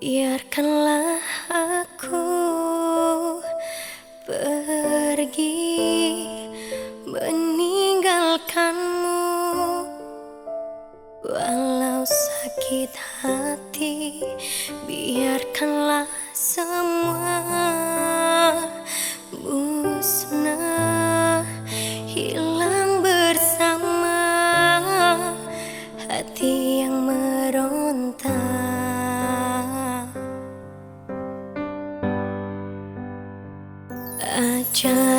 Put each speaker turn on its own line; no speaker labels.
Biarkanlah aku pergi meninggalkanmu. Walau sakit hati biarkanlah semua just